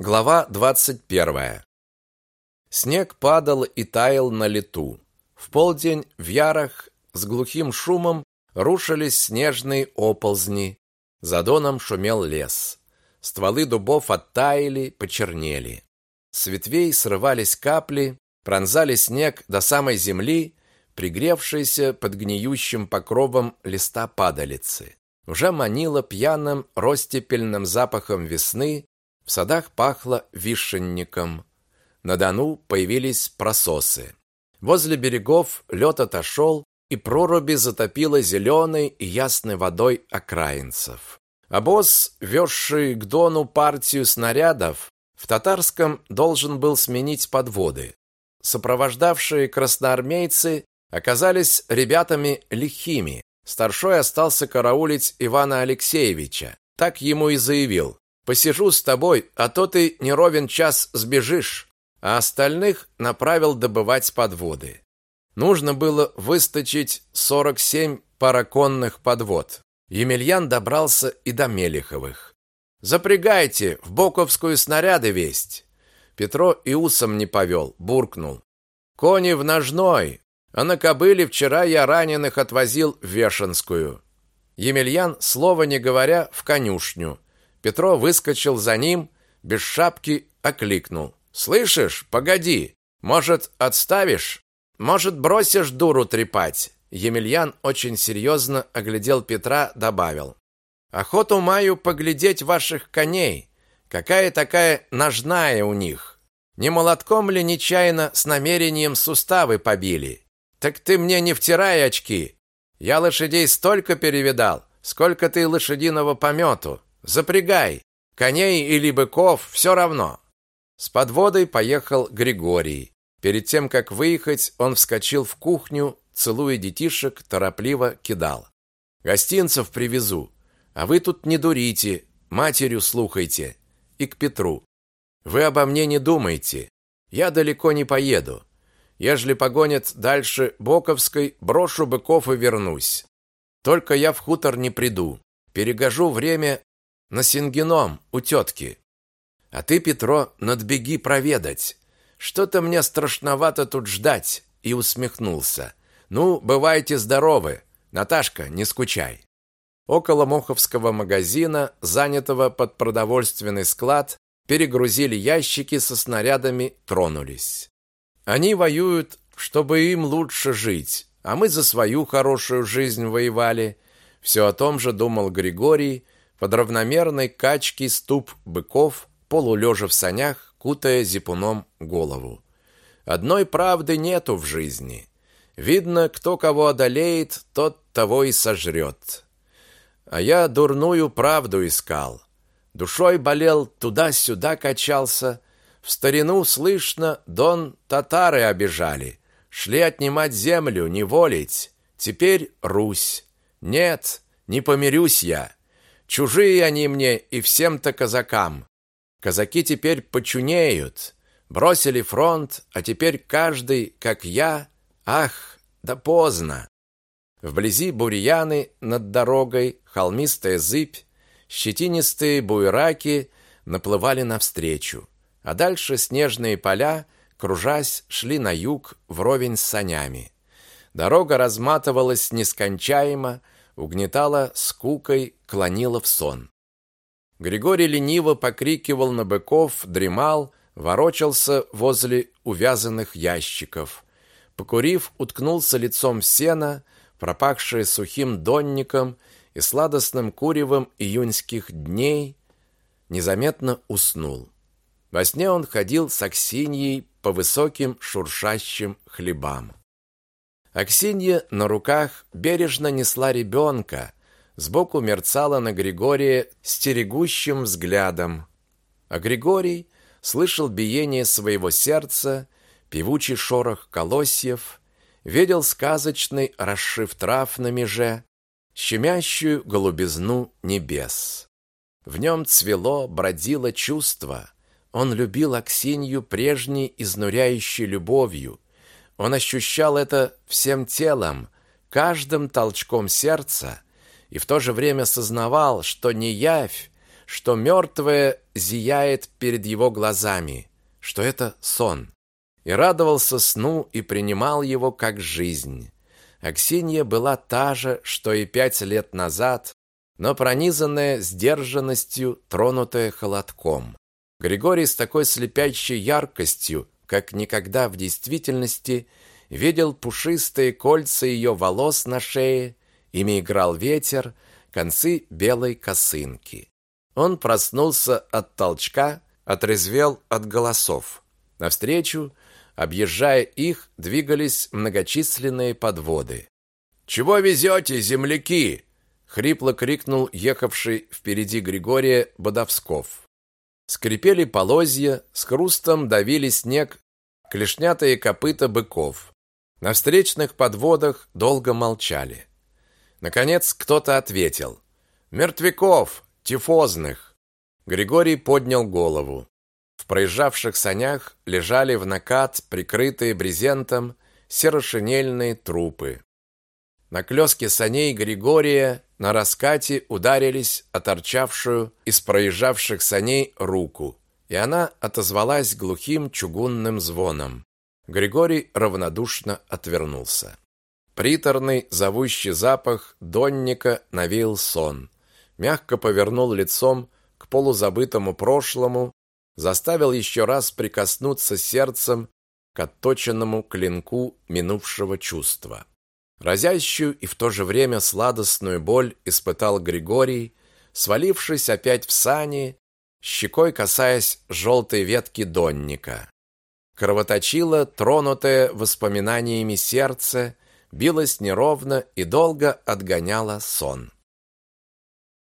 Глава 21. Снег падал и таял на лету. В полдень в ярах с глухим шумом рушились снежные оползни. За доном шумел лес. Стволы дубов оттаяли, почернели. С ветвей срывались капли, пронзали снег до самой земли, пригревшейся под гниющим покровом листа падалицы. Уже манило пьяным ростепельным запахом весны в садах пахло вишенником. На Дону появились прососы. Возле берегов лед отошел, и проруби затопило зеленой и ясной водой окраинцев. Обоз, везший к Дону партию снарядов, в Татарском должен был сменить подводы. Сопровождавшие красноармейцы оказались ребятами лихими. Старшой остался караулить Ивана Алексеевича. Так ему и заявил. Посижу с тобой, а то ты не ровен час сбежишь, а остальных направил добывать подводы. Нужно было выстачить 47 параконных подвод. Емельян добрался и до Мелиховых. Запрягайте, в Боковскую снаряды весть. Петро и усом не повел, буркнул. Кони в ножной, а на кобыле вчера я раненых отвозил в Вешенскую. Емельян, слова не говоря, в конюшню. Петро выскочил за ним, без шапки окликнул. «Слышишь? Погоди! Может, отставишь? Может, бросишь дуру трепать?» Емельян очень серьезно оглядел Петра, добавил. «Охоту маю поглядеть ваших коней. Какая такая ножная у них? Не молотком ли нечаянно с намерением суставы побили? Так ты мне не втирай очки. Я лошадей столько перевидал, сколько ты лошадиного помету. Запрягай, коней или быков, все равно. С подводой поехал Григорий. Перед тем как выехать, он вскочил в кухню, целуя детишек, торопливо кидал: "Гостинцев привезу, а вы тут не дурите, матерью слухайте". И к Петру: "Вы обо мне не думайте. Я далеко не поеду. Ежели погонят дальше Боковской, брошу быков и вернусь. Только я в хутор не приду. Перегожу время на Сингеном у тетки. А ты, Петро, надбеги проведать. Что-то мне страшновато тут ждать, и усмехнулся. Ну, бывайте здоровы. Наташка, не скучай. Около Моховского магазина, занятого под продовольственный склад, перегрузили ящики со снарядами, тронулись. Они воюют, чтобы им лучше жить, а мы за свою хорошую жизнь воевали. Все о том же думал Григорий, под равномерной качки ступ быков, полулежа в санях, кутая зипуном голову. Одной правды нету в жизни. Видно, кто кого одолеет, тот того и сожрет. А я дурную правду искал. Душой болел, туда-сюда качался. В старину слышно, дон татары обижали. Шли отнимать землю, не волить. Теперь Русь. Нет, не помирюсь я. Чужие они мне и всем-то казакам. Казаки теперь почунеют. Бросили фронт, а теперь каждый, как я. Ах, да поздно. Вблизи бурьяны над дорогой, холмистая зыбь, щетинистые буераки наплывали навстречу. А дальше снежные поля, кружась, шли на юг вровень с санями. Дорога разматывалась нескончаемо, угнетала скукой, клонила в сон. Григорий лениво покрикивал на быков, дремал, ворочался возле увязанных ящиков. Покурив, уткнулся лицом в сено, пропахшее сухим донником и сладостным куревом июньских дней, незаметно уснул. Во сне он ходил с Аксиньей по высоким шуршащим хлебам. Аксинья на руках бережно несла ребенка, сбоку мерцала на Григория стерегущим взглядом. А Григорий слышал биение своего сердца, певучий шорох колосьев, видел сказочный расшив трав на меже, щемящую голубизну небес. В нем цвело, бродило чувство. Он любил Аксинью прежней изнуряющей любовью, он ощущал это всем телом, каждым толчком сердца, и в то же время сознавал, что не явь, что мертвое зияет перед его глазами, что это сон. И радовался сну и принимал его как жизнь. Аксинья была та же, что и пять лет назад, но пронизанная сдержанностью, тронутая холодком. Григорий с такой слепящей яркостью, как никогда в действительности, видел пушистые кольца ее волос на шее, ими играл ветер, концы белой косынки. Он проснулся от толчка, отрезвел от голосов. Навстречу, объезжая их, двигались многочисленные подводы. «Чего везете, земляки?» — хрипло крикнул ехавший впереди Григория Бодовсков. Скрипели полозья, с хрустом давили снег клешнятые копыта быков. На встречных подводах долго молчали. Наконец кто-то ответил. «Мертвяков! Тифозных!» Григорий поднял голову. В проезжавших санях лежали в накат, прикрытые брезентом, серошинельные трупы. На клёске саней Григория на раскате ударились о торчавшую из проезжавших саней руку, и она отозвалась глухим чугунным звоном. Григорий равнодушно отвернулся. Приторный зовущий запах донника навеял сон. Мягко повернул лицом к полузабытому прошлому, заставил еще раз прикоснуться сердцем к отточенному клинку минувшего чувства. Разящую и в то же время сладостную боль испытал Григорий, свалившись опять в сани, щекой касаясь желтой ветки донника. Кровоточило тронутое воспоминаниями сердце, билось неровно и долго отгоняло сон.